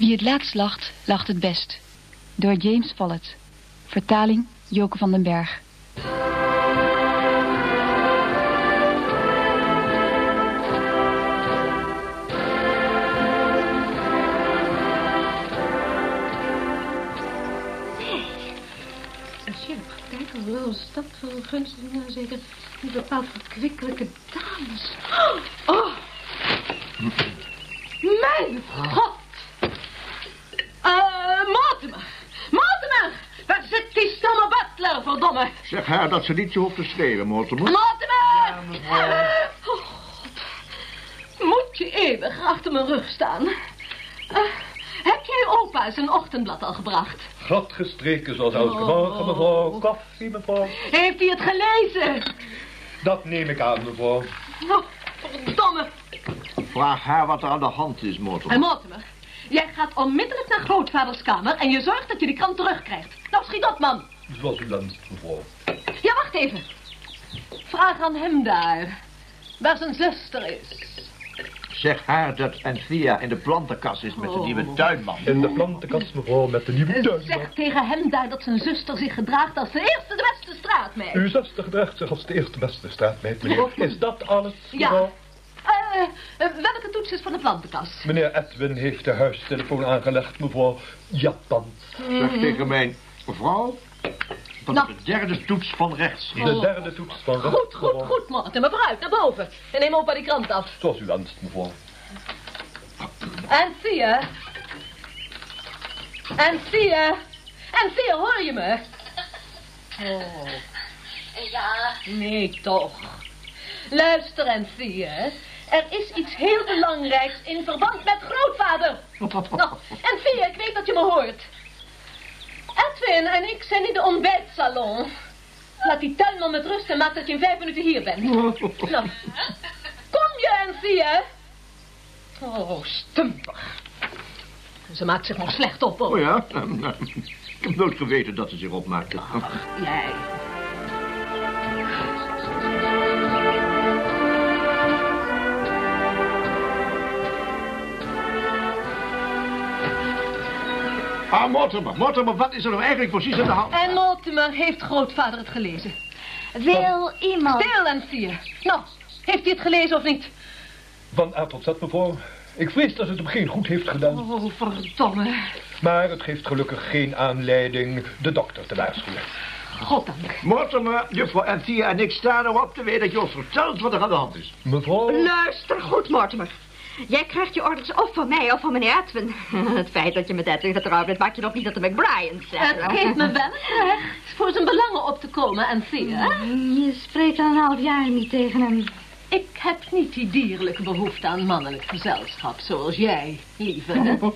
Wie het laatst lacht, lacht het best. Door James Follett. Vertaling Joke van den Berg. Financiële praktijk al wel een stad vol gunstige, zeker niet bepaald verkwikkelijke dames. Oh! Mijn god! Eh, Mortimer! Mortimer! Waar zit die stomme butler, verdomme? Zeg haar dat ze niet zo hoeft te schreeuwen, Mortimer. Mortimer! Oh, god. Moet je eeuwig achter mijn rug staan? Eh, heb jij opa zijn ochtendblad al gebracht? Glad gestreken zoals elke Oh. morgen, mevrouw. Koffie, mevrouw. Heeft hij het gelezen? Dat neem ik aan, mevrouw. Oh, verdomme. Vraag haar wat er aan de hand is, En Mortimer. Mortimer, jij gaat onmiddellijk naar grootvaders kamer en je zorgt dat je de krant terugkrijgt. Nou, schiet op, man. Zoals u mevrouw. Ja, wacht even. Vraag aan hem daar waar zijn zuster is. Zeg haar dat Anthea in de plantenkast is met de Oh. nieuwe tuinman. In de plantenkast, mevrouw, met de nieuwe tuinman. zeg tegen hem daar dat zijn zuster zich gedraagt als de eerste de beste straatmeid. Uw zuster gedraagt zich als de eerste beste straatmeid, meneer. Is dat alles, Ja. mevrouw? Eh, eh, welke toets is van de plantenkast? Meneer Edwin heeft de huistelefoon aangelegd, mevrouw. Japan. Zeg tegen mijn vrouw Nou. de derde toets van rechts. De derde toets van rechts, Goed, goed, goed, Mortimer. Vooruit, naar boven. En neem opa die krant af. Zoals u wenst, mevrouw. En zie je? En zie je? En zie je, hoor je me? Oh. Ja, Nee, toch. Luister en zie je. Er is iets heel belangrijks in verband met grootvader. Nou, en zie je, ik weet dat je me hoort. Edwin en ik zijn in de ontbijtsalon. Laat die tuinman met rust en maak dat je in vijf minuten hier bent. Nou, kom je en zie je. Oh, stumpig. Ze maakt zich nog slecht op, hoor. Oh ja? Ik heb nooit geweten dat ze zich opmaakte. Jij. Ah, Mortimer, Mortimer, wat is er nou eigenlijk precies aan de hand? En Mortimer heeft grootvader het gelezen. wil iemand... Stil je. Nou, heeft hij het gelezen of niet? Van A tot Z, mevrouw. Ik vrees dat het hem geen goed heeft gedaan. Oh, verdomme. Maar het geeft gelukkig geen aanleiding de dokter te waarschuwen. Goddank. Mortimer, juffrouw Anthea en ik staan erop te weten dat je ons vertelt wat er aan de hand is. Mevrouw? Luister goed, Mortimer. Jij krijgt je orders of van mij of van meneer Edwin. Het feit dat je met Edwin getrouwd bent, maakt je nog niet dat de McBrien Het geeft me wel het recht voor zijn belangen op te komen en je. Je spreekt al een half jaar niet tegen hem. Ik heb niet die dierlijke behoefte aan mannelijk gezelschap zoals jij, lieve.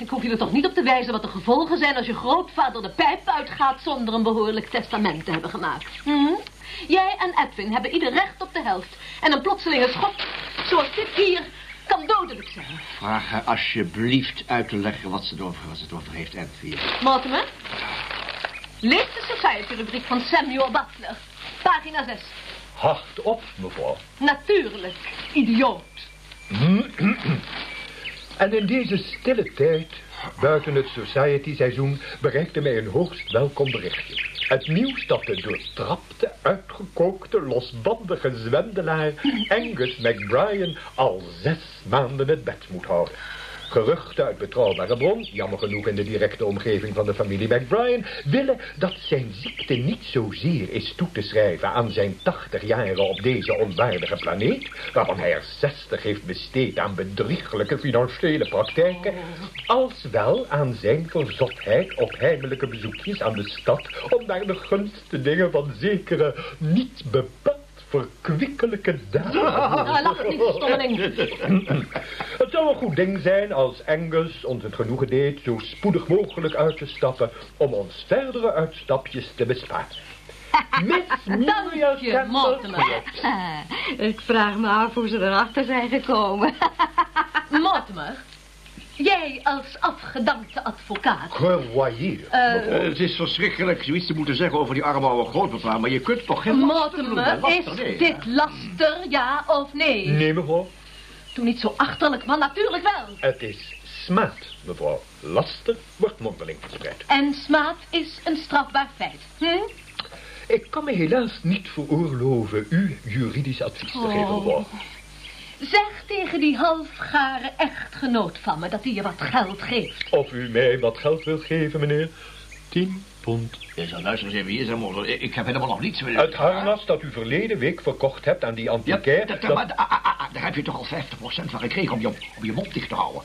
Ik hoef je er toch niet op te wijzen wat de gevolgen zijn als je grootvader de pijp uitgaat zonder een behoorlijk testament te hebben gemaakt. Hm? Jij en Edwin hebben ieder recht op de helft. En een plotselinge schok zoals dit hier kan dodelijk zijn. Vraag haar alsjeblieft uit te leggen wat ze erover, wat ze heeft, Anthea. Mortimer, lees de Society-rubriek van Samuel Butler. Pagina 6. Hard op, mevrouw. Natuurlijk, idioot. En in deze stille tijd, buiten het Society-seizoen, bereikte mij een hoogst welkom berichtje. Het nieuws dat de doortrapte, uitgekookte, losbandige zwendelaar Angus McBrien al zes maanden het bed moet houden. Geruchten uit betrouwbare bron, jammer genoeg in de directe omgeving van de familie McBrien, willen dat zijn ziekte niet zozeer is toe te schrijven aan zijn 80 jaren op deze onwaardige planeet, waarvan hij er 60 heeft besteed aan bedrieglijke financiële praktijken, als wel aan zijn verzotheid op heimelijke bezoekjes aan de stad om naar de gunste dingen van zekere niet bepaald verkwikkelijke dames. Nou, lach niet, stommeling. Het zou een goed ding zijn als Angus ons het genoegen deed zo spoedig mogelijk uit te stappen om ons verdere uitstapjes te besparen. Miss Muriel Mortimer. Ik vraag me af hoe ze erachter zijn gekomen. Mortimer, jij als afgedankte advocaat. Geroyeerd. eh, Eh, het is verschrikkelijk zoiets te moeten zeggen over die arme oude grootpapa, maar je kunt toch geen? Mortimer, is nee, hè? dit laster, ja of nee? Nee, mevrouw. Doe niet zo achterlijk, maar natuurlijk wel. Het is smaad, mevrouw. Laster wordt mondeling verspreid. En smaad is een strafbaar feit. Hm? Ik kan me helaas niet veroorloven u juridisch advies te geven, Oh. mevrouw. Zeg tegen die halfgare echtgenoot van me dat hij je wat geld geeft. Of u mij wat geld wilt geven, meneer? Tien pond. Ja, zo, luister eens even hier, zeg maar. Ik, ik heb helemaal nog niets... Het harnas dat u verleden week verkocht hebt aan die Ja, antiquair... dat, ah, ah, ah, daar heb je toch al 50% van gekregen om je, om je mond dicht te houden.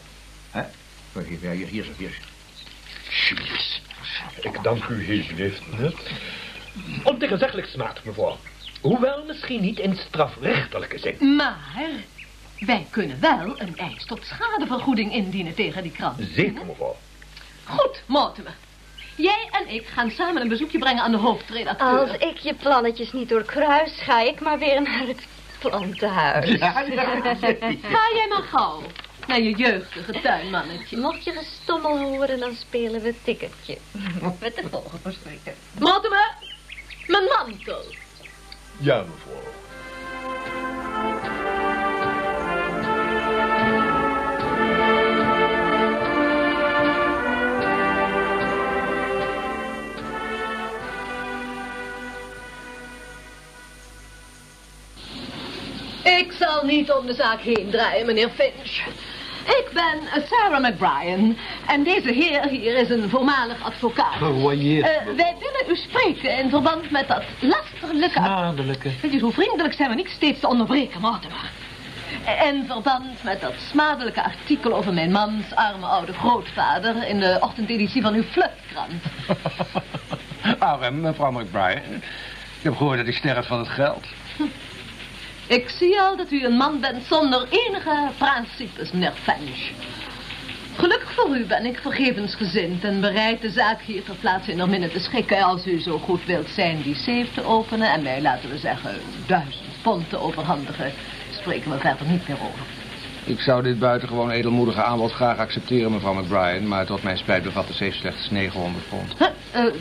Hè? Hier, hier, hier, hier. Jezus. Ik dank u heel beleefd, meneer. Ontegenzeggelijk smaad, mevrouw. Hoewel misschien niet in strafrechtelijke zin. Maar wij kunnen wel een eis tot schadevergoeding indienen tegen die krant. Zeker, mevrouw. Goed, Mortimer. Jij en ik gaan samen een bezoekje brengen aan de hoofdredacteur. Als ik je plannetjes niet doorkruis, ga ik maar weer naar het plantenhuis. Ja, ja. Ga jij maar gauw naar je jeugdige tuinmannetje. Mocht je gestommel horen, dan spelen we ticketje. Met de volgende verspreker. Mortimer, mijn mantel. Ja, mevrouw. Ik zal niet om de zaak heen draaien, meneer Finch. Ik ben Sarah McBrien. En deze heer hier is een voormalig advocaat. Geroyeerd. Eh, wij willen u spreken in verband met dat lasterlijke... Nadelijke. Weet u, hoe vriendelijk zijn we niet steeds te onderbreken, Mortimer. In verband met dat smadelijke artikel over mijn mans arme oude grootvader... in de ochtendeditie van uw flutkrant. Arm, mevrouw McBride. Ik heb gehoord dat hij sterft van het geld. Ik zie al dat u een man bent zonder enige principes, meneer Finch. Gelukkig voor u ben ik vergevensgezind en bereid de zaak hier ter plaatse in minne te schikken... als u zo goed wilt zijn die safe te openen en mij, laten we zeggen, duizend pond te overhandigen. Spreken we verder niet meer over. Ik zou dit buitengewoon edelmoedige aanbod graag accepteren, mevrouw McBride. Maar tot mijn spijt bevat de safe slechts 900 pond. Huh, eh,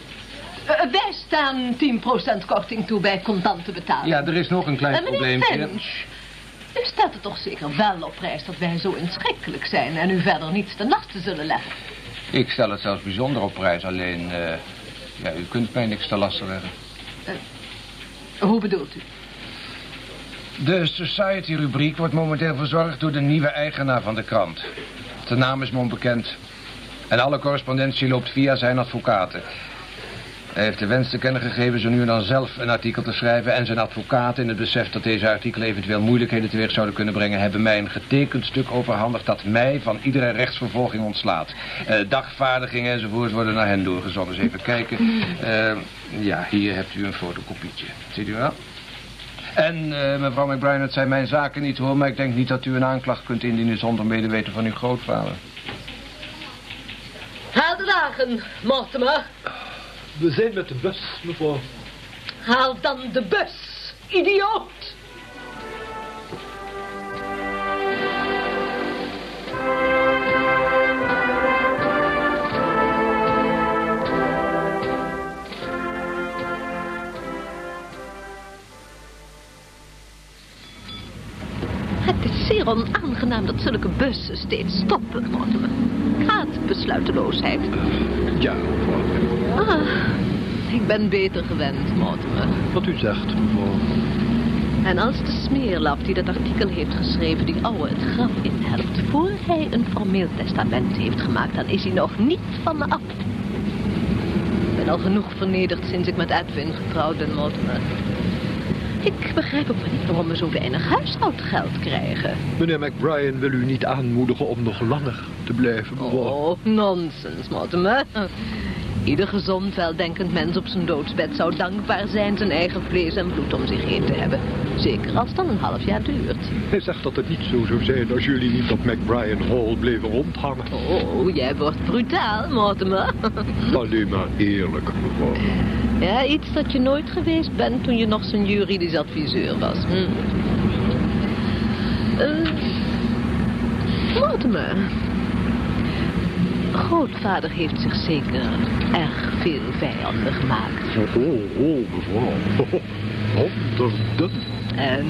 eh, wij staan 10% korting toe bij contante betaling. Ja, er is nog een klein En meneer probleempje. Finch, u stelt het toch zeker wel op prijs dat wij zo inschikkelijk zijn... en u verder niets ten laste zullen leggen. Ik stel het zelfs bijzonder op prijs, alleen... eh, ja, u kunt mij niks te lasten leggen. Hoe bedoelt u? De Society-rubriek wordt momenteel verzorgd door de nieuwe eigenaar van de krant. De naam is me onbekend. En alle correspondentie loopt via zijn advocaten. Hij heeft de wens te kennen gegeven zo nu en dan zelf een artikel te schrijven... en zijn advocaten in het besef dat deze artikelen eventueel moeilijkheden teweeg zouden kunnen brengen... hebben mij een getekend stuk overhandigd dat mij van iedere rechtsvervolging ontslaat. Eh, dagvaardigingen enzovoort worden naar hen doorgezonden. Dus even kijken. Eh, ja, hier hebt u een fotokopietje. Ziet u wel? En eh, mevrouw McBride, het zijn mijn zaken niet hoor... maar ik denk niet dat u een aanklacht kunt indienen zonder medeweten van uw grootvader. Haal de wagen, Mortimer. We zijn met de bus, mevrouw. Haal dan de bus, idioot. Het is zeer onaangenaam dat zulke bussen steeds stoppen, Mortimer. Gaat besluiteloosheid. Ja, mevrouw. Ah, ik ben beter gewend, Mortimer. Wat u zegt, mevrouw. En als de smeerlap die dat artikel heeft geschreven... die ouwe het graf inhelpt... voor hij een formeel testament heeft gemaakt... dan is hij nog niet van me af. Ik ben al genoeg vernederd sinds ik met Edwin getrouwd ben, Mortimer. Ik begrijp ook niet waarom we zo weinig huishoudgeld krijgen. Meneer McBrien wil u niet aanmoedigen om nog langer te blijven. Oh, nonsens, Mortimer. Ieder gezond, weldenkend mens op zijn doodsbed zou dankbaar zijn zijn eigen vlees en bloed om zich heen te hebben. Zeker als het dan een half jaar duurt. Hij zegt dat het niet zo zou zijn als jullie niet op McBrien Hall bleven rondhangen. Oh, jij wordt brutaal, Mortimer. Alleen maar eerlijk, mevrouw. Ja, iets dat je nooit geweest bent toen je nog zijn juridisch adviseur was. Hm. Eh, Mortimer. Grootvader heeft zich zeker erg veel vijanden gemaakt. Oh, oh, mevrouw. Honderden. En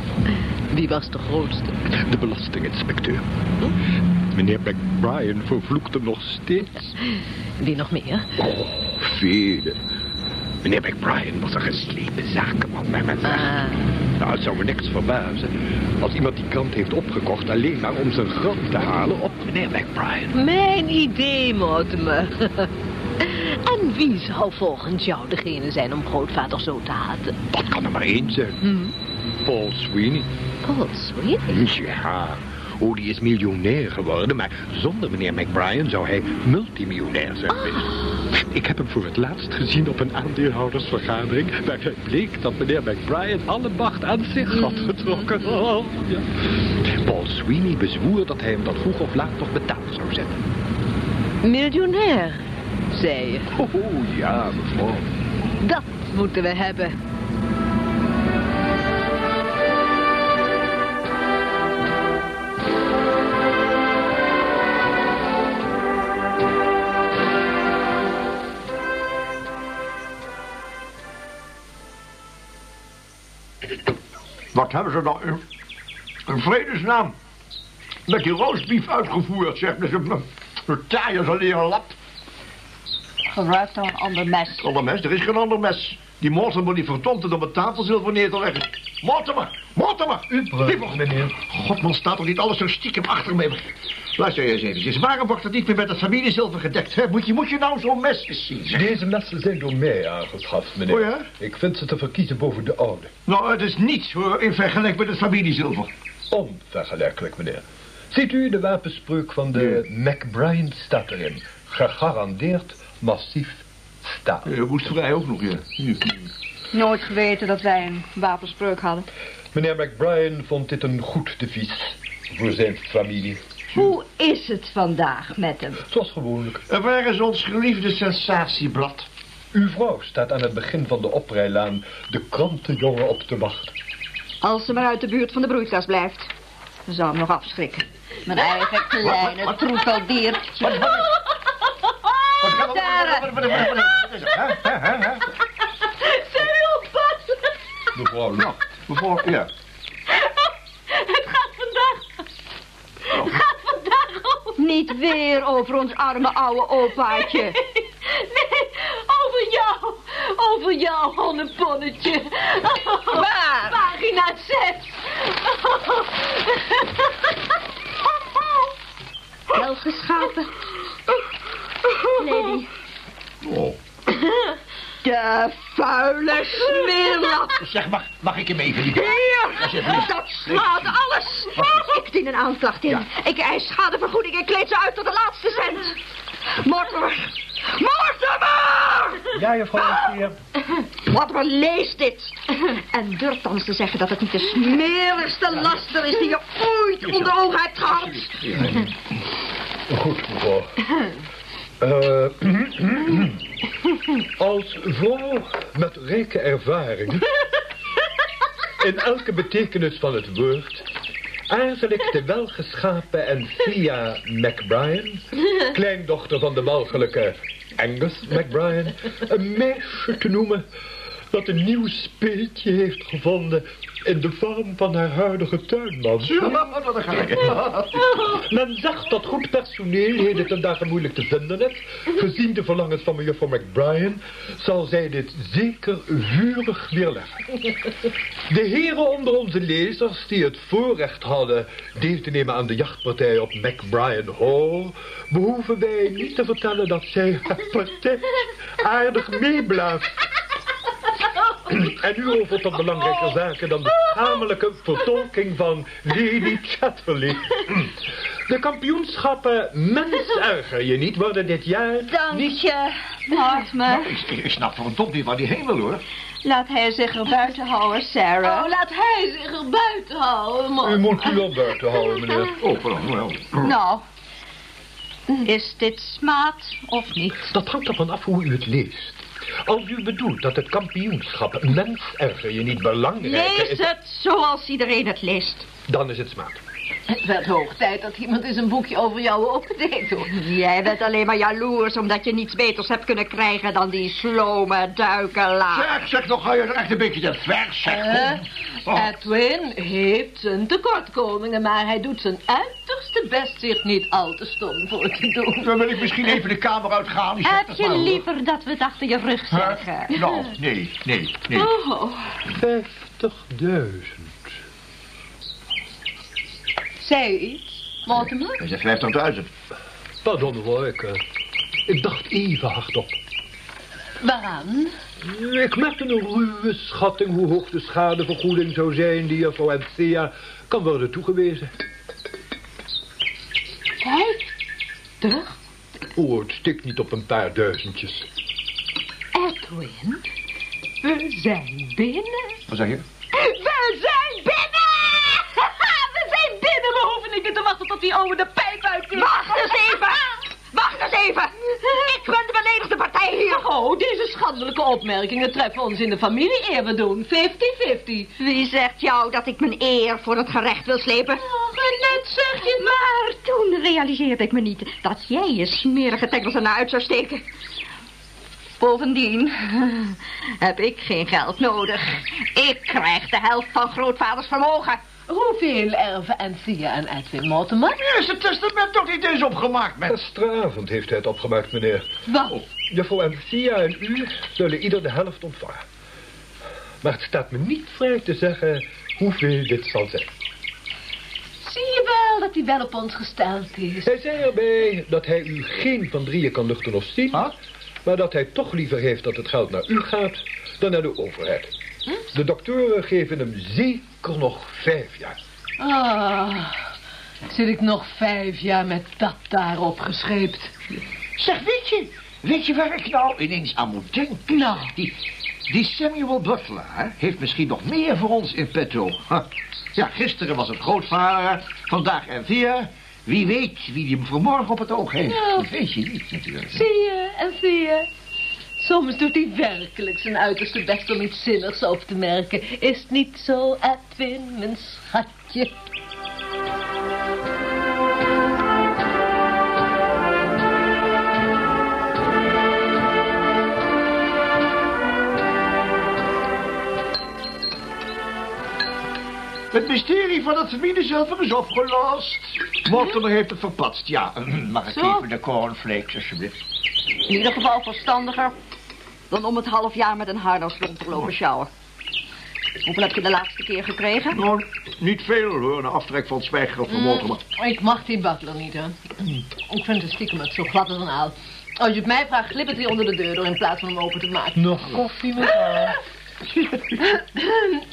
Wie was de grootste? De belastinginspecteur. Meneer McBrien vervloekte nog steeds. Wie nog meer? Oh, vele. Meneer McBrien was een geslepen zakenman bij mijn Ah, Nou, het zou me niks verbazen als iemand die krant heeft opgekocht alleen maar om zijn grap te halen op meneer McBrien. mijn idee, Mortimer. en wie zou volgens jou degene zijn om grootvader zo te haten? Dat kan er maar één zijn. Paul Sweeney. Paul Sweeney? Ja, oh, die is miljonair geworden, maar zonder meneer McBrien zou hij multimiljonair zijn geweest. Ik heb hem voor het laatst gezien op een aandeelhoudersvergadering, waaruit bleek dat meneer McBrien alle macht aan zich had getrokken. Oh, ja. Paul Sweeney bezwoer dat hij hem dat vroeg of laat toch betaald zou zetten. Miljonair, zei je. Oh, ja, mevrouw. Dat moeten we hebben. Hebben ze dan in, in vredesnaam met die roostbief uitgevoerd, zeg. Dus een, een taai als een lap. Gebruik dan een ander mes. Ander mes, er is geen ander mes. Die Mortimer die vertomt het om het tafelzilver neer te leggen. Mortimer, Mortimer! Uw meneer. God, man, staat toch niet alles zo stiekem achter me? Luister eens eventjes, waarom wordt het niet meer met het familiezilver gedekt? Hè? Moet, je, moet je nou zo'n mes eens zien? zeg? Deze messen zijn door mij aangeschaft, meneer. Oh ja? Ik vind ze te verkiezen boven de oude. Nou, het is niets hoor, in vergelijking met het familiezilver. Onvergelijkelijk, meneer. Ziet u, de wapenspreuk van de McBrien staat erin. Gegarandeerd massief staal. Je moest vrij ook nog, ja. Hier. Nooit geweten dat wij een wapenspreuk hadden. Meneer McBrien vond dit een goed devies voor zijn familie. Hoe is het vandaag met hem? Zoals gewoonlijk. En waar is ons geliefde sensatieblad? Uw vrouw staat aan het begin van de oprijlaan de krantenjongen op te wachten. Als ze maar uit de buurt van de broeikas blijft. Dan zou hem nog afschrikken. Mijn eigen kleine troeteldier. Wat, Mevrouw, nou, mevrouw, ja. Het gaat vandaag... Het gaat vandaag over... Niet weer over ons arme oude opaatje. Nee, over jou. Over jou, honneponnetje. Waar? Pagina 6. Wel geschapen. Lady. Oh. De vuile smeerlap. Zeg, mag, mag ik hem even niet? Hier, dat slaat alles. Ik dien een aanklacht in. Ja. Ik eis schadevergoeding en kleed ze uit tot de laatste cent. Mortimer! Mortimer! Ja, juffrouw hier. Mortimer, lees dit. En durf dan te zeggen dat het niet de smerigste laster is die je ooit onder ogen hebt gehad. Goed, mevrouw. Eh, als vrouw met rijke ervaring... in elke betekenis van het woord... aarzel ik de welgeschapen en Thea McBrien... kleindochter van de walgelijke Angus McBrien... een meisje te noemen dat een nieuw speeltje heeft gevonden... in de vorm van haar huidige tuinman. Ja. Men zegt dat goed personeel heden ten dagen moeilijk te vinden is. Gezien de verlangens van mevrouw McBrien zal zij dit zeker vurig weerleggen. De heren onder onze lezers die het voorrecht hadden deel te nemen aan de jachtpartij op McBrien Hall, behoeven wij niet te vertellen dat zij het partij aardig meeblaast. En nu over tot belangrijke zaken dan de schamelijke vertolking van Lady Chatterley. De kampioenschappen Mens erger je niet worden dit jaar Dank niet... je, Mortimer. Ik, ik, ik snap verdomd niet waar die heen wil, hoor. Laat hij zich er buiten houden, Sarah. Oh, laat hij zich er buiten houden, man. U moet u wel buiten houden, meneer. Oh, pardon, wel. Nou, is dit smaad of niet? Dat hangt ervan af hoe u het leest. Als u bedoelt dat het kampioenschap Mens erger je niet belangrijk Lees is... het zoals iedereen het leest. Dan is het smaak. Het werd hoog tijd dat iemand eens een boekje over jou opgedeed hoor. Jij bent alleen maar jaloers omdat je niets beters hebt kunnen krijgen dan die slome duikelaar. Zeg, zeg, nog ga je er echt een beetje te ver, zeg. Eh, Oh. Edwin heeft zijn tekortkomingen, maar hij doet zijn uiterste best zich niet al te stom voor te doen. Dan wil ik misschien even de kamer uitgaan. Heb je maar, liever dat we het achter je rug Huh? zeggen? Nou, nee, nee, nee. Oh, 50.000. zei u iets, Mortimer? Dat is 50.000. Pardon hoor, ik, ik dacht even hardop. Waaraan? Ik maakte een ruwe schatting hoe hoog de schadevergoeding zou zijn die juffrouw Anthea kan worden toegewezen. Vijftig? Oh, het stikt niet op een paar duizendjes. Edwin, we zijn binnen. Wat zeg je? We zijn binnen! We zijn binnen! We hoeven niet meer te wachten tot die oude de pijp uit is. Wacht eens even! Wacht eens even! Ik ben de beledigde partij hier. Oh, deze schandelijke opmerkingen treffen ons in de familie eer we doen. 50-50. Wie zegt jou dat ik mijn eer voor het gerecht wil slepen? Oh, net zeg je het Maar toen realiseerde ik me niet dat jij je smerige tengels ernaar uit zou steken. Bovendien heb ik geen geld nodig. Ik krijg de helft van grootvaders vermogen. Hoeveel erven Anthea en Edwin Mortimer? Is het testament toch niet eens opgemaakt, mens? Gisteravond heeft hij het opgemaakt, meneer. Wat? Juffrouw Anthea en u zullen ieder de helft ontvangen. Maar het staat me niet vrij te zeggen hoeveel dit zal zijn. Zie je wel dat hij wel op ons gesteld is? Hij zei erbij dat hij u geen van drieën kan luchten of zien... Huh? maar dat hij toch liever heeft dat het geld naar u gaat dan naar de overheid. De doktoren geven hem zeker nog vijf jaar. Ah, zit ik nog vijf jaar met dat daarop gescheept. Zeg, weet je, weet je waar ik nou ineens aan moet denken? Nou. Die, die Samuel Butler hè, heeft misschien nog meer voor ons in petto. Ja, gisteren was het grootvader, vandaag en via. Wie weet wie die hem vanmorgen op het oog heeft. Dat weet je niet natuurlijk. Zie je en zie je. Soms doet hij werkelijk zijn uiterste best om iets zinnigs op te merken. Is het niet zo, Edwin, mijn schatje? Het mysterie van het familiezilver is opgelost. Mortimer heeft het verpatst, ja. Mag ik Zo. even de cornflakes, alsjeblieft? In ieder geval verstandiger dan om het half jaar met een harnas rond te lopen sjouwen. Hoeveel heb je de laatste keer gekregen? Nou, niet veel hoor, een aftrek van het zwijggeld van Mortimer. Ik mag die butler niet, hè. Ik vind het stiekem het zo glad als een aal. Als je het mij vraagt, glippert hij onder de deur door in plaats van hem open te maken. Nog koffie, mevrouw?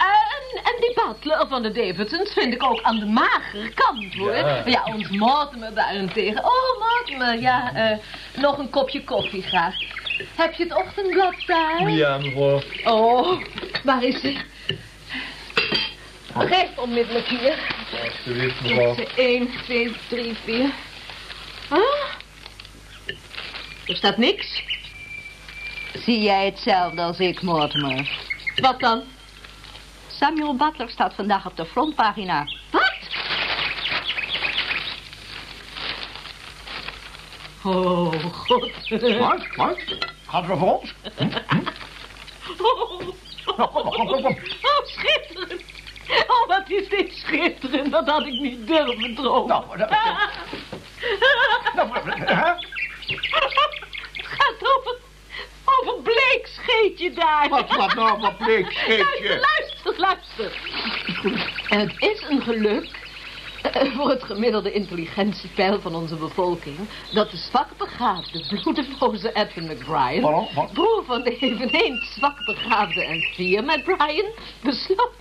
En, en die butler van de Davidsons vind ik ook aan de magere kant, hoor. Ja. Ja, ons Mortimer daarentegen. Oh, Mortimer, ja, eh, nog een kopje koffie graag. Heb je het ochtendblad daar? Ja, mevrouw. Oh, waar is het? Geef onmiddellijk hier. Alsjeblieft, mevrouw. 1, 2, 3, 4. Huh? Er staat niks. Zie jij hetzelfde als ik, Mortimer? Wat dan? Samuel Butler staat vandaag op de frontpagina. Wat? Oh, god. Wat? Wat? Gaat het voor ons? Oh, oh, schitterend. Oh, wat is dit schitterend. Dat had ik niet durven dromen. Nou, dat- Nou, hè? Het gaat over, over bleekscheetje daar. Wat gaat nou dat bleekscheetje? Luister, luister, luister. Het is een geluk voor het gemiddelde intelligentiepeil van onze bevolking... dat de zwakbegaafde, bloedeloze Edwin? Wat? broer van de eveneens zwakbegaafde en vier McBrien... besloot,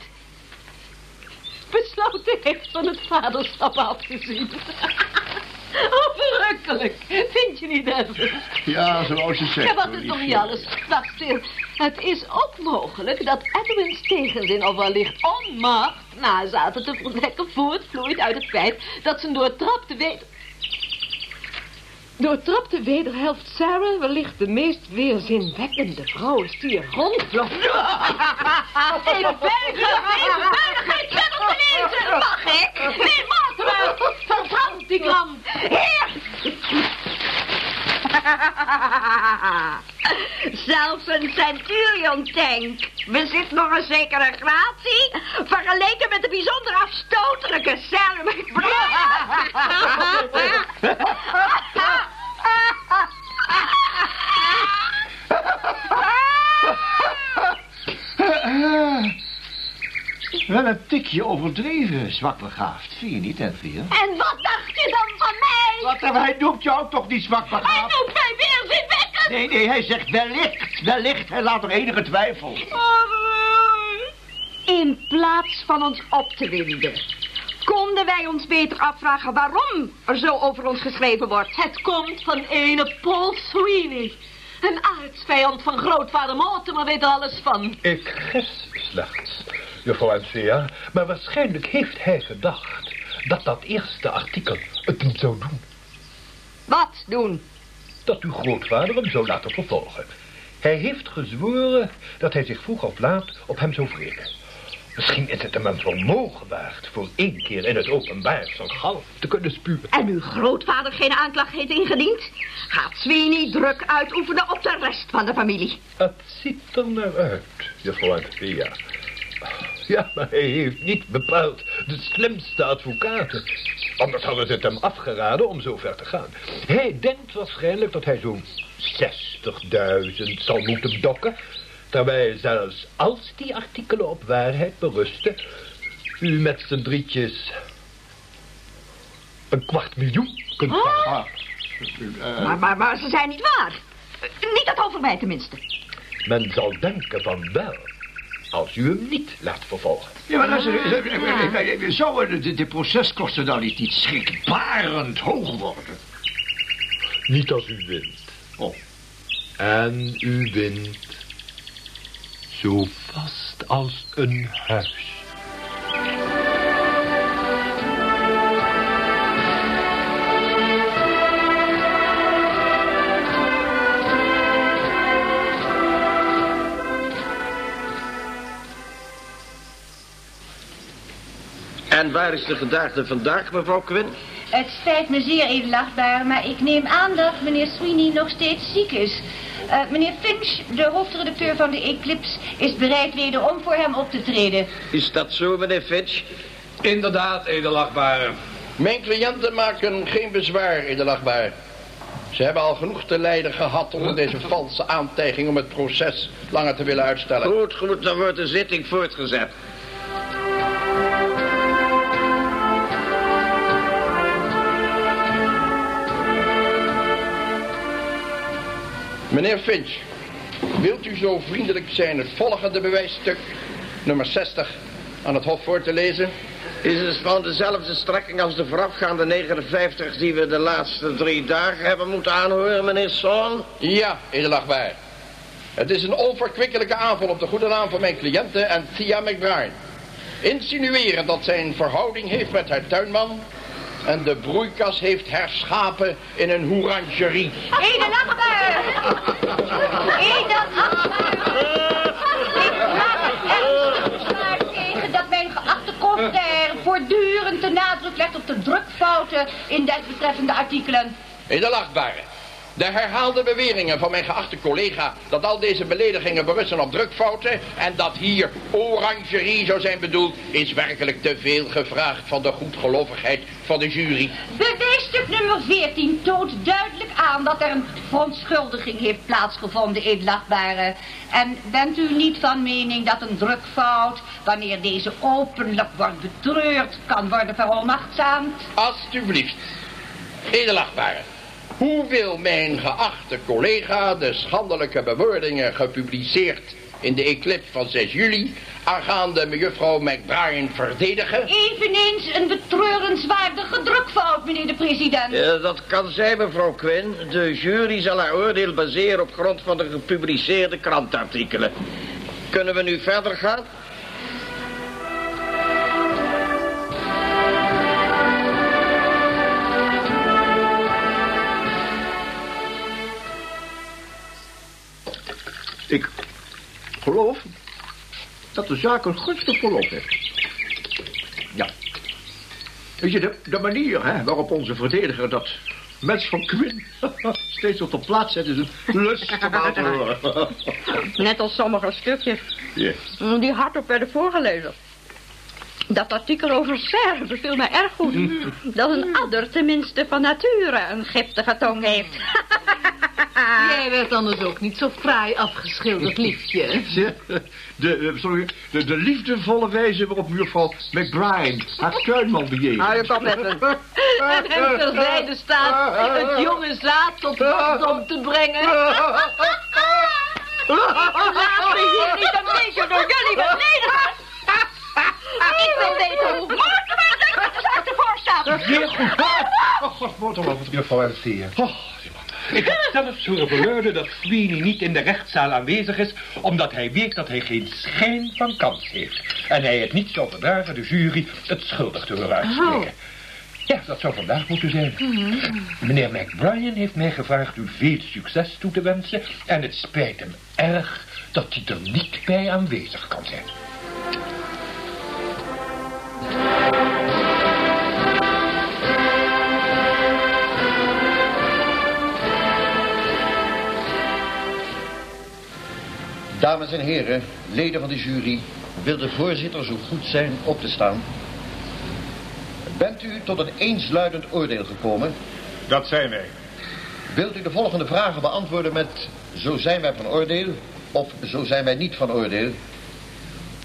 besloten heeft van het vaderschap af te zien. Oh, verrukkelijk. Vind je niet, Edwin? Ja, zoals je zegt. Ja, wat is nog niet alles? Wacht stil. Het is ook mogelijk dat Edwin's tegenzin of wellicht onmacht nazaten te verdekken voortvloeit uit het feit dat zijn doortrapte weder... Doortrapte wederhelft Sarah wellicht de meest weerzinwekkende vrouw is die er rondloopt. Verder te lezen. Mag ik? Nee, Mortimer! Verbrand die krant! Hier! Zelfs een Centurion-tank bezit nog een zekere gratie... vergeleken met de bijzonder afstotelijke Salem Wel een tikje overdreven, zwakbegaafd. Vind je niet, Anthea? En wat dacht je dan van mij? Wat, hij noemt jou toch niet Hij zwakbegaafd? noemt mij weer zinwekkend! Nee, nee, hij zegt wellicht, wellicht. Hij laat er enige twijfel. In plaats van ons op te winden... konden wij ons beter afvragen waarom er zo over ons geschreven wordt. Het komt van ene Paul Sweeney. Een aardsvijand van grootvader Mortimer weet er alles van. Ik gis slechts, juffrouw Anthea. Maar waarschijnlijk heeft hij gedacht dat dat eerste artikel het hem zou doen. Wat doen? Dat uw grootvader hem zou laten vervolgen. Hij heeft gezworen dat hij zich vroeg of laat op hem zou wreken. Misschien is het hem een vermogen waard voor één keer in het openbaar zo'n galm te kunnen spuwen. En uw grootvader geen aanklacht heeft ingediend? Gaat Sweeney druk uitoefenen op de rest van de familie? Het ziet er naar uit, juffrouw Anthea. Ja, maar hij heeft niet bepaald de slimste advocaten. Anders hadden ze het hem afgeraden om zo ver te gaan. Hij denkt waarschijnlijk dat hij zo'n 60.000 zal moeten dokken. Terwijl zelfs als die artikelen op waarheid berusten... u met z'n drietjes een kwart miljoen kunt vangen. Ah, eh, Maar, maar, maar ze zijn niet waar. Niet dat over mij tenminste. Men zal denken van wel, als u hem niet laat vervolgen. ja, maar luister, eh, eh, eh, zouden de, de proceskosten dan niet, niet schrikbarend hoog worden? Niet als u wint. Oh. En u wint zo vast als een huis. En waar is de gedaagde vandaag, mevrouw Quinn? Het spijt me zeer, edelachtbaar, maar ik neem aan dat meneer Sweeney nog steeds ziek is. Eh, meneer Finch, de hoofdredacteur van de Eclipse, is bereid wederom voor hem op te treden. Is dat zo, meneer Fitch? Inderdaad, edelachtbare. Mijn cliënten maken geen bezwaar, edelachtbaar. Ze hebben al genoeg te lijden gehad onder deze valse aantijging om het proces langer te willen uitstellen. Goed, goed, dan wordt de zitting voortgezet. Meneer Finch, wilt u zo vriendelijk zijn het volgende bewijsstuk, nummer 60, aan het hof voor te lezen? Is het van dezelfde strekking als de voorafgaande 59 die we de laatste drie dagen hebben moeten aanhoren, meneer Son? Ja, edelachtbaar. Het is een onverkwikkelijke aanval op de goede naam van mijn cliënte en Thea McBride. Insinueren dat zij een verhouding heeft met haar tuinman... en de broeikas heeft herschapen in een hoerangerie. Edelachtbaar! Edelachtbaar! Ik maak het ernstig tegen dat mijn geachte commissaris voortdurend de nadruk legt op de drukfouten in desbetreffende artikelen. Edelachtbare, de herhaalde beweringen van mijn geachte collega... dat al deze beledigingen berusten op drukfouten... en dat hier orangerie zou zijn bedoeld... is werkelijk te veel gevraagd van de goedgelovigheid van de jury. Bewijsstuk nummer 14 toont duidelijk aan dat er een verontschuldiging heeft plaatsgevonden, edelachtbare. En bent u niet van mening dat een drukfout, wanneer deze openlijk wordt betreurd, kan worden vervolmachtzaamd? Alsjeblieft. Edelachtbare, hoe wil mijn geachte collega de schandelijke bewoordingen gepubliceerd in de eclipse van 6 juli aangaande mejuffrouw McBride verdedigen? Eveneens een betreurenswaardige drukfout, meneer de president. Ja, dat kan zijn, mevrouw Quinn. De jury zal haar oordeel baseren op grond van de gepubliceerde krantartikelen. Kunnen we nu verder gaan? De zaak een gunstig verloop heeft. Ja. Weet je, de, de manier hè, waarop onze verdediger dat mens van Quinn steeds op de plaats zet... is een lust. Net als sommige stukjes Ja. die hardop werden voorgelezen. Dat artikel over Serre beviel mij erg goed. Dat een adder tenminste van nature een giftige tong heeft. Jij werd anders ook niet zo fraai afgeschilderd, liefje. De, eh, sorry, de, de liefdevolle wijze waarop mevrouw McBride haar tuinman bejegent. Hou je hem. En hem terzijde staat het jonge zaad tot wasdom te brengen. Laat me hier niet een beetje door jullie beneden. Ik wil weten hoe Mortimer denkt dat het ervoor staat. Oh, juffrouw Elsie. Oh, ik heb zelfs horen verluiden dat Sweeney niet in de rechtszaal aanwezig is... omdat hij weet dat hij geen schijn van kans heeft. En hij het niet zal verdragen de jury het schuldig te horen uitspreken. Ja, dat zou vandaag moeten zijn. Meneer McBrien heeft mij gevraagd u veel succes toe te wensen... en het spijt hem erg dat hij er niet bij aanwezig kan zijn. Dames en heren, leden van de jury, wil de voorzitter zo goed zijn op te staan? Bent u tot een eensluidend oordeel gekomen? Dat zijn wij. Wilt u de volgende vragen beantwoorden met zo zijn wij van oordeel of zo zijn wij niet van oordeel?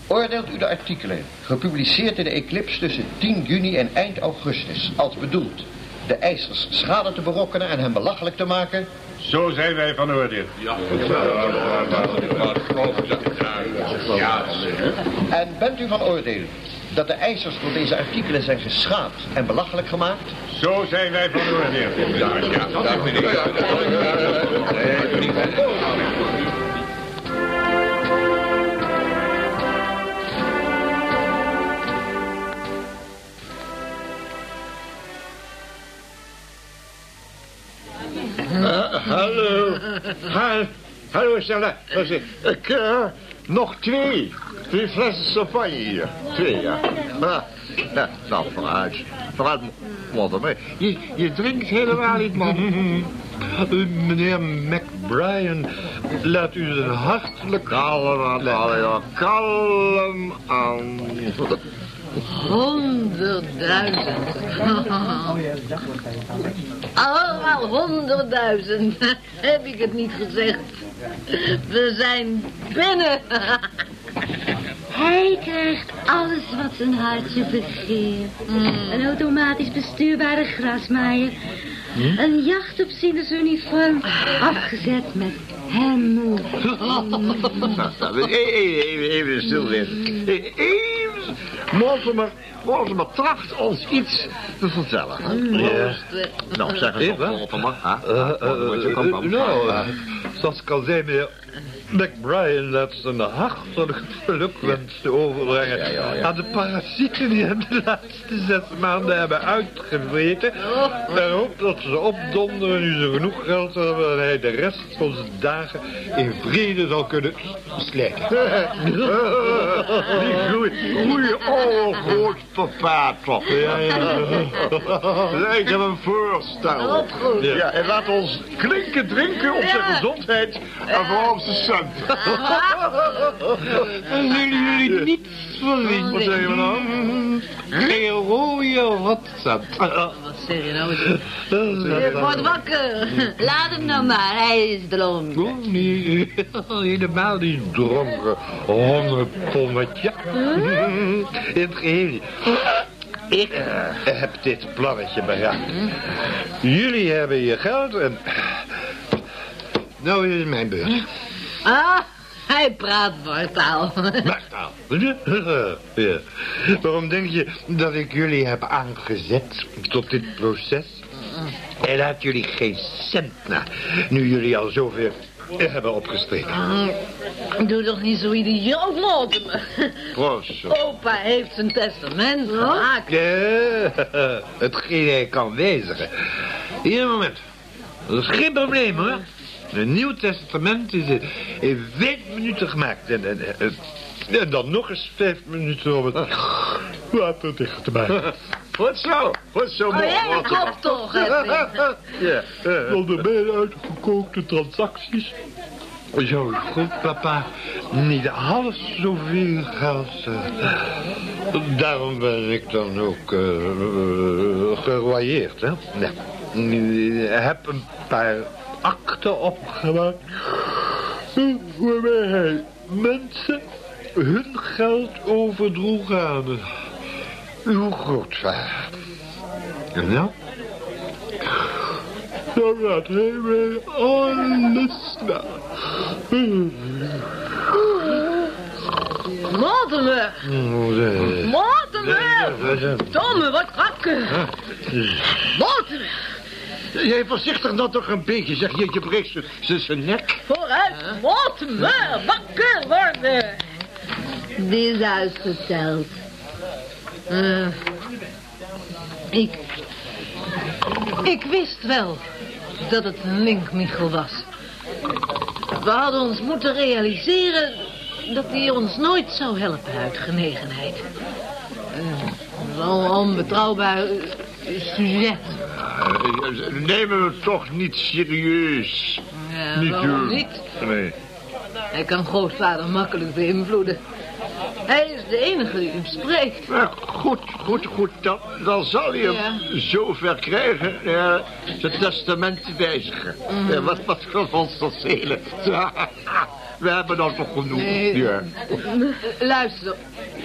Oordeelt u de artikelen, gepubliceerd in de Eclipse tussen 10 juni en eind augustus, als bedoeld de eisers schade te berokkenen en hen belachelijk te maken? Zo zijn wij van oordeel. En bent u van oordeel dat de eisers door deze artikelen zijn geschaad en belachelijk gemaakt? Zo zijn wij van oordeel. Hallo. Ha- Hallo, Stella. Wat? Ik, eh, nog twee. Twee flessen champagne hier. Twee, ja. Ja nou, vooruit. Vooruit, Mortimer. Je, je drinkt helemaal niet, man. Meneer McBrien, laat u een hartelijk... Kalm, kalm, kalm aan. Honderdduizend. Allemaal honderdduizend. Heb ik het niet gezegd? We zijn binnen. Hij krijgt alles wat zijn hartje begeert. Een automatisch bestuurbare grasmaaier. Een jacht op sinusuniform. Afgezet met hemel. Nou, Even, even, even stil zitten. Even. Mortimer, Mortimer, tracht ons iets te vertellen. Ja. Nou, zeg eens op, Mortimer. hè? Eh, nou, eh, zoals ik al zei, meneer McBrien laat zijn hartelijk gelukwensen overbrengen Ja, ja, ja. aan de parasieten die hem de laatste zes maanden hebben uitgevreten. En hoop dat ze opdonderen nu ze genoeg geld hebben en hij de rest van zijn dagen in vrede zal kunnen slijten. Die groei, groei ongehoord papa toch. Ja, ja. Ik heb een voorstel. Ja, en laat ons klinken drinken op zijn gezondheid en vooral op zijn cent. Zullen jullie niets verliezen? Wat zeggen we nou? Geen rode rotcent. Wat zeg je nou? Je Word wakker. Laat hem nou maar. Hij is dronken. Oh, nee, helemaal niet dronken. Hongerpommetje. In het geheel. Ik heb dit plannetje bereikt. Jullie hebben je geld en... Nou is het mijn beurt. Ah, hij praat wartaal. Marktaal. Ja. Waarom denk je dat ik jullie heb aangezet tot dit proces? En laat jullie geen cent na, nu jullie al zoveel hebben opgestreken. Doe toch niet zo idioot, Mortimer. Proost. Opa heeft zijn testament gemaakt. Ja, hetgeen hij kan wijzigen. Hier een moment. Dat is geen probleem hoor. Een nieuw testament is in, in vijf minuten gemaakt. En, en, en, en dan nog eens vijf minuten om het water dicht te maken. Goed zo, goed zo. Oh, ja, klopt toch, Hedwig? Ja. Zonder mijn uitgekookte transacties zou grootpapa niet half zoveel geld... eh, daarom ben ik dan ook uh, geroyeerd, hè. Ja. Ik heb een paar akten opgemaakt... waarbij hij mensen hun geld overdroeg aan uw grootvader. En nou? Dan gaat hij mij alles na. Mortimer! Oh, Mortimer! Domme, wat wakker! Mortimer! Jij voorzichtig dan toch een beetje, zeg je, je breekt ze- ze zijn nek. Vooruit, Mortimer! Wakker worden! Die is uitgeteld. Eh, ik... Ik wist wel dat het een linkmichel was. We hadden ons moeten realiseren dat hij ons nooit zou helpen uit genegenheid. Eh, Een on- onbetrouwbaar eh, sujet. Neem hem toch niet serieus. Ja, niet waarom niet? Nee. Hij kan grootvader makkelijk beïnvloeden. Hij is de enige die hem spreekt. Maar goed, goed, goed. Dan, dan zal hij hem Ja. zover krijgen ja, zijn testament te wijzigen. Mm. Ja, wat, wat kan ons dat schelen? We hebben dan toch genoeg. Nee. Ja. Luister,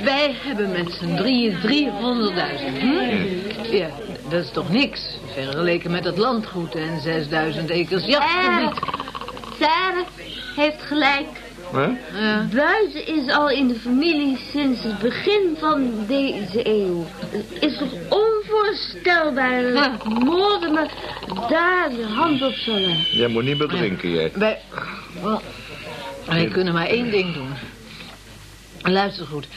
wij hebben met z'n drieën 300.000. Hm? Ja, dat is toch niks. Vergeleken met het landgoed en 6000 acres jachtgebied. Sarah heeft gelijk. Ja. Buizen is al in de familie sinds het begin van deze eeuw. Het is toch onvoorstelbaar dat Mortimer daar de hand op zal leggen. Jij moet niet meer drinken, jij. Wij, wel, wij kunnen maar één ding doen. Luister goed.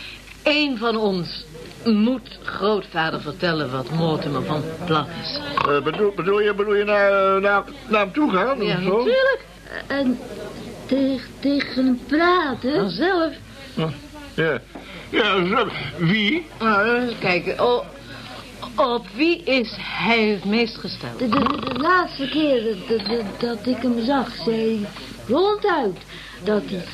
Eén van ons moet grootvader vertellen wat Mortimer van plan is. Eh, bedoel, bedoel je, bedoel je naar, eh, naar, naar hem toe gaan? Ja, of zo? natuurlijk. En tegen, tegen hem praten. Vanzelf. Ja. Ja, zo. wie? Nou, eens kijken. O- op wie is hij het meest gesteld? De, de, de laatste keer dat, dat, dat ik hem zag, zei hij ronduit dat hij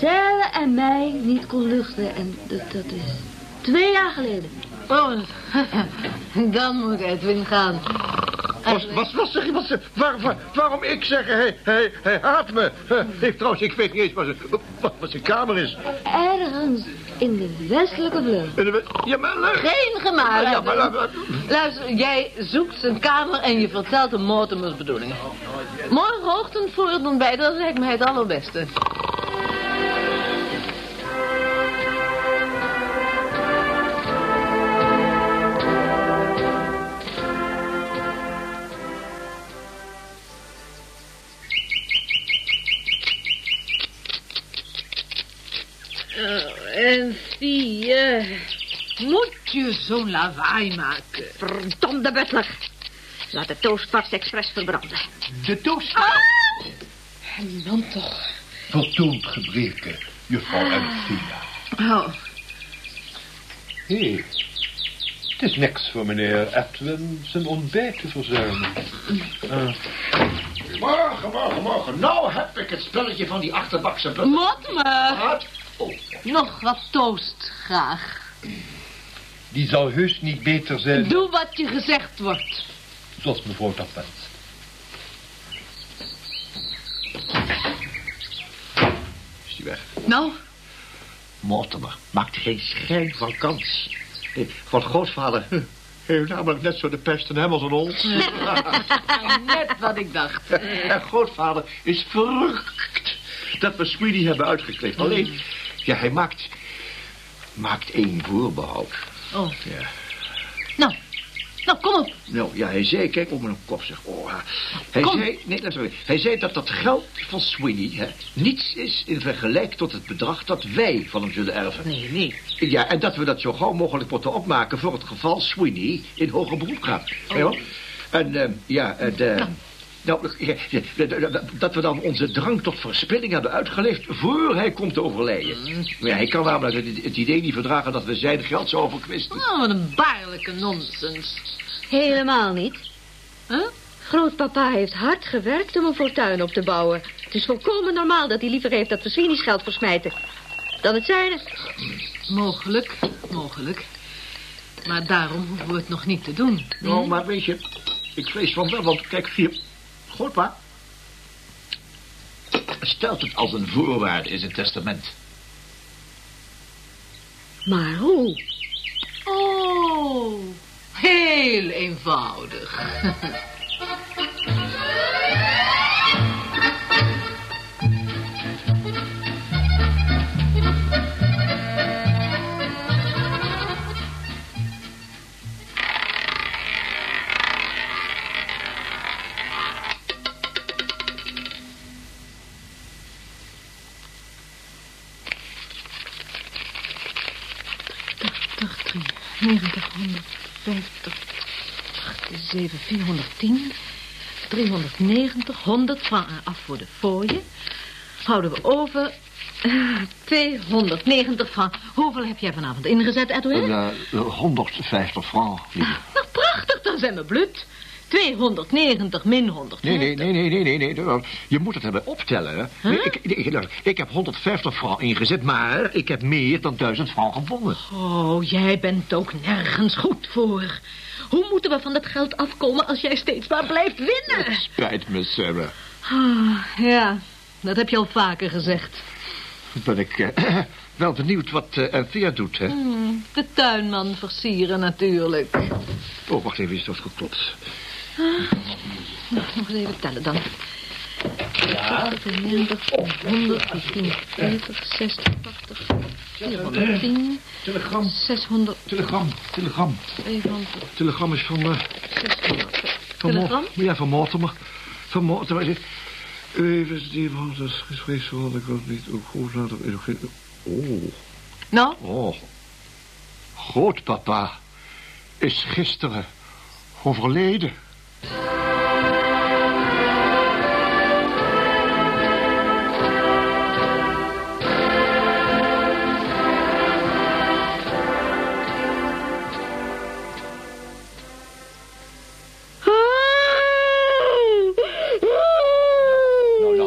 Sarah en mij niet kon luchten. En dat, dat is twee jaar geleden. Oh, dan moet Edwin gaan. Wat, wat, wat zeg je? Wat, zeg- waar, waar- waarom ik zeggen, hij, hij, hij haat me? Ik, trouwens, ik weet niet eens waar zijn, wat, wat zijn kamer is. Ergens in de westelijke vleugel. En de- Ja, maar... Geen gemaar. Ja, maar, Luister, jij zoekt zijn kamer en je vertelt hem Mortimer's bedoelingen. Morgenochtend voor het ontbijt, dat lijkt mij het allerbeste. Fie, moet je zo'n lawaai maken? Verdomde butler. Laat de toast vast expres verbranden. De toast En dan toch. vertoont gebreken, juffrouw Elfina. Oh, Hé, het is niks voor meneer Edwin zijn ontbijt te verzuimen. Ah, Morgen, morgen, morgen. Nou heb ik het spelletje van die achterbakse butler. Mortimer, gehad. Oh, nog wat toast graag. die zal heus niet beter zijn Doe wat je gezegd wordt. zoals mevrouw dat wenst. is die weg. Nou, Mortimer maakt geen schijn van kans. Want grootvader heeft namelijk net zo de pest in hem als een ons. net wat ik dacht. En grootvader is verrukt dat we Sweeney hebben uitgekleed. Alleen, ja, hij maakt, maakt één voorbehoud. Oh, Ja. nou, nou, kom op. Nou, ja, hij zei, kijk op mijn kop, zeg. Oh, ha. hij Kom. zei, nee, is wel- hij zei dat dat geld van Sweeney hè, niets is in vergelijking tot het bedrag dat wij van hem zullen erven. Nee, nee. Ja, en dat we dat zo gauw mogelijk moeten opmaken voor het geval Sweeney in hoger beroep gaat. Ja, hoor. En, eh, ja, Nou, dat we dan onze drang tot verspilling hebben uitgeleefd voor hij komt te overlijden. Maar ja, hij kan namelijk het, het idee niet verdragen dat we zijn geld zouden verkwisten. Oh, wat een baarlijke nonsens. Helemaal niet. Huh? Grootpapa heeft hard gewerkt om een fortuin op te bouwen. Het is volkomen normaal dat hij liever heeft dat we Sweeney's geld versmijten. Dan het zijne. Mogelijk, mogelijk. Maar daarom hoeven we het nog niet te doen. Nou, maar weet je, ik vrees van wel, want kijk, hier, grootpa stelt het als een voorwaarde in zijn testament. Maar hoe? Oh, heel eenvoudig. Tachtig, 90, 150, 7, 410, 390, 100 van af voor de fooien. Houden we over eh, 290 van. Hoeveel heb jij vanavond ingezet, Edwin? Uh, 150 francs, lieve. Nou, prachtig, dan zijn we blut. 290 min 100. Nee, nee, nee, nee, nee, nee, nee. Je moet het hebben optellen. hè. Nee, ik, ik, heb 150 francs ingezet, maar ik heb meer dan 1000 francs gevonden. Oh, jij bent ook nergens goed voor. Hoe moeten we van dat geld afkomen als jij steeds maar blijft winnen? Spijt me, Sarah. Ah, ja, dat heb je al vaker gezegd. Ben ik eh, wel benieuwd wat uh, Anthea doet, hè? Hmm, de tuinman versieren natuurlijk. Oh, wacht even, is dat geklopt? Nou, nog eens even tellen dan. Ja. 90, 100, 40, 60, 80, 410, Telegram. 600, Telegram, telegram. 200, Telegram is van... Uh, 600. van Mo- Telegram? Ja, van Mortimer. Van Mortimer. Even die van dat gesprek had ik ook niet ook goed laten... Oh, Nou, oh. Grootpapa is gisteren overleden.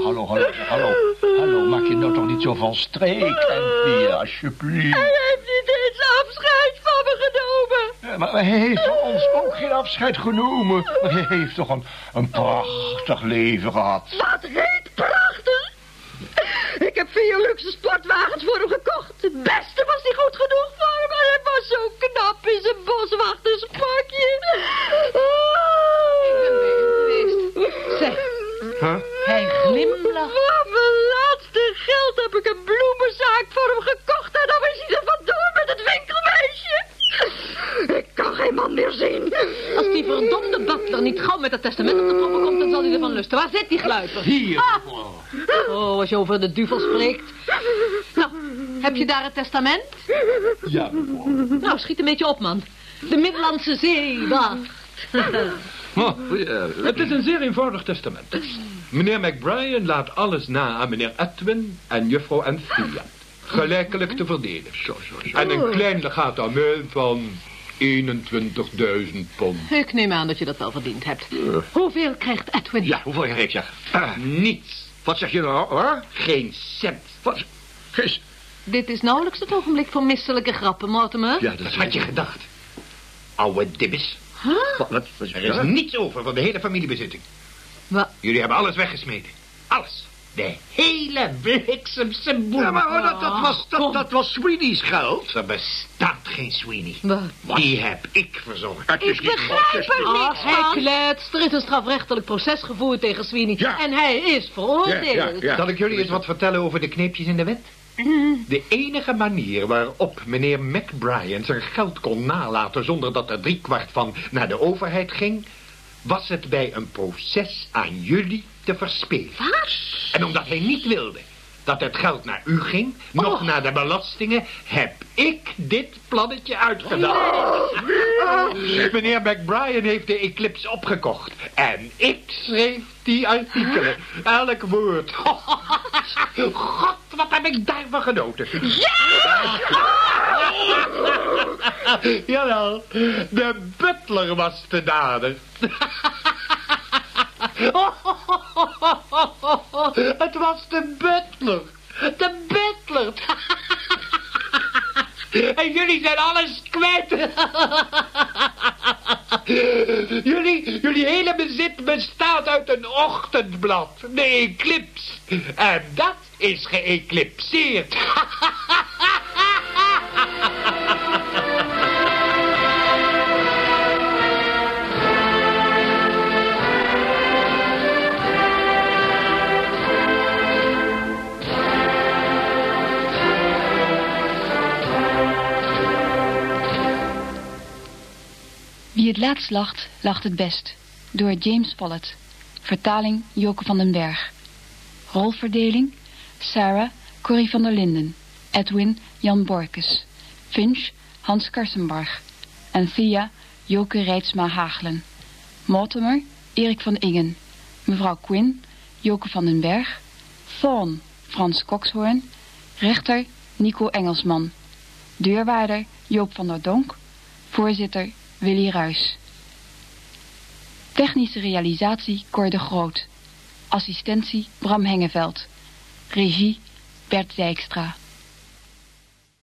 Hallo, hallo, hallo. Maak je nou toch niet zo van streek, Anthea, alsjeblieft. Maar hij heeft ons ook geen afscheid genomen. Maar hij heeft toch een, een prachtig leven gehad. Wat heet prachtig. Ik heb vier luxe sportwagens voor hem gekocht. Het beste was hij goed genoeg voor me. Hij was zo knap in zijn boswachterspakje. zeg, Huh? hij glimlacht. Van mijn laatste geld heb ik een bloemenzaak voor hem gekocht en dan is hij er vandoor met het winkelmeisje. Ik kan geen man meer zien. Als die verdomde butler niet gauw met het testament op de proppen komt, dan zal hij ervan lusten. Waar zit die gluiper? Hier. Oh, als je over de duvel spreekt. Nou, heb je daar het testament? Ja, Nou, schiet een beetje op, man. De Middellandse Zee, wacht. Oh, ja. Het is een zeer eenvoudig testament. Meneer McBrien laat alles na aan meneer Edwin en juffrouw Anthea. Gelijkelijk te verdelen. En een klein legaat aan mij van 21.000 pond. Ik neem aan dat je dat wel verdiend hebt. Hoeveel krijgt Edwin? Ja, hoeveel krijg ik zeg? Ah, niets. Wat zeg je nou, hoor? Geen cent. Wat? Geen... Dit is nauwelijks het ogenblik voor misselijke grappen, Mortimer. Ja, dat Had je gedacht? Oude dibbes. Wat, wat, wat zeg Er is je? niets over van de hele familiebezitting. Wa- Jullie hebben alles weggesmeten. Alles. De hele bliksemse boel. Ja, maar dat, dat, was, dat, dat was Sweeney's geld. Er bestaat geen Sweeney. Wat? Die heb ik verzonnen. Ik begrijp er niks van. Hij kletst. Er is een strafrechtelijk proces gevoerd tegen Sweeney. Ja. En hij is veroordeeld. Ja, ja, ja. Zal ik jullie eens wat vertellen over de kneepjes in de wet? De enige manier waarop meneer McBrien zijn geld kon nalaten... zonder dat er driekwart van naar de overheid ging... was het bij een proces aan jullie te verspelen. Wat? En omdat hij niet wilde dat het geld naar u ging... nog naar de belastingen... heb ik dit plannetje uitgedaan. Meneer McBrien heeft de Eclipse opgekocht. En ik schreef die artikelen. Elk woord. God, wat heb ik daarvan genoten. Jawel, de butler was te Het was de butler. De butler. En jullie zijn alles kwijt. Jullie, jullie hele bezit bestaat uit een ochtendblad, de Eclipse. En dat is geëclipseerd. Wie het laatst lacht, lacht het best. Door James Follett. Vertaling Joke van den Berg. Rolverdeling Sarah Corrie van der Linden. Edwin Jan Borkes. Finch Hans Karsenbarg. En Thea Joke Reitsma Hagelen. Mortimer Erik van Ingen. Mevrouw Quinn Joke van den Berg. Thorn Frans Kokshoorn. Rechter Nico Engelsman. Deurwaarder Joop van der Donk. Voorzitter Willy Ruys. Technische realisatie Cor de Groot. Assistentie Bram Hengeveld. Regie Bert Dijkstra.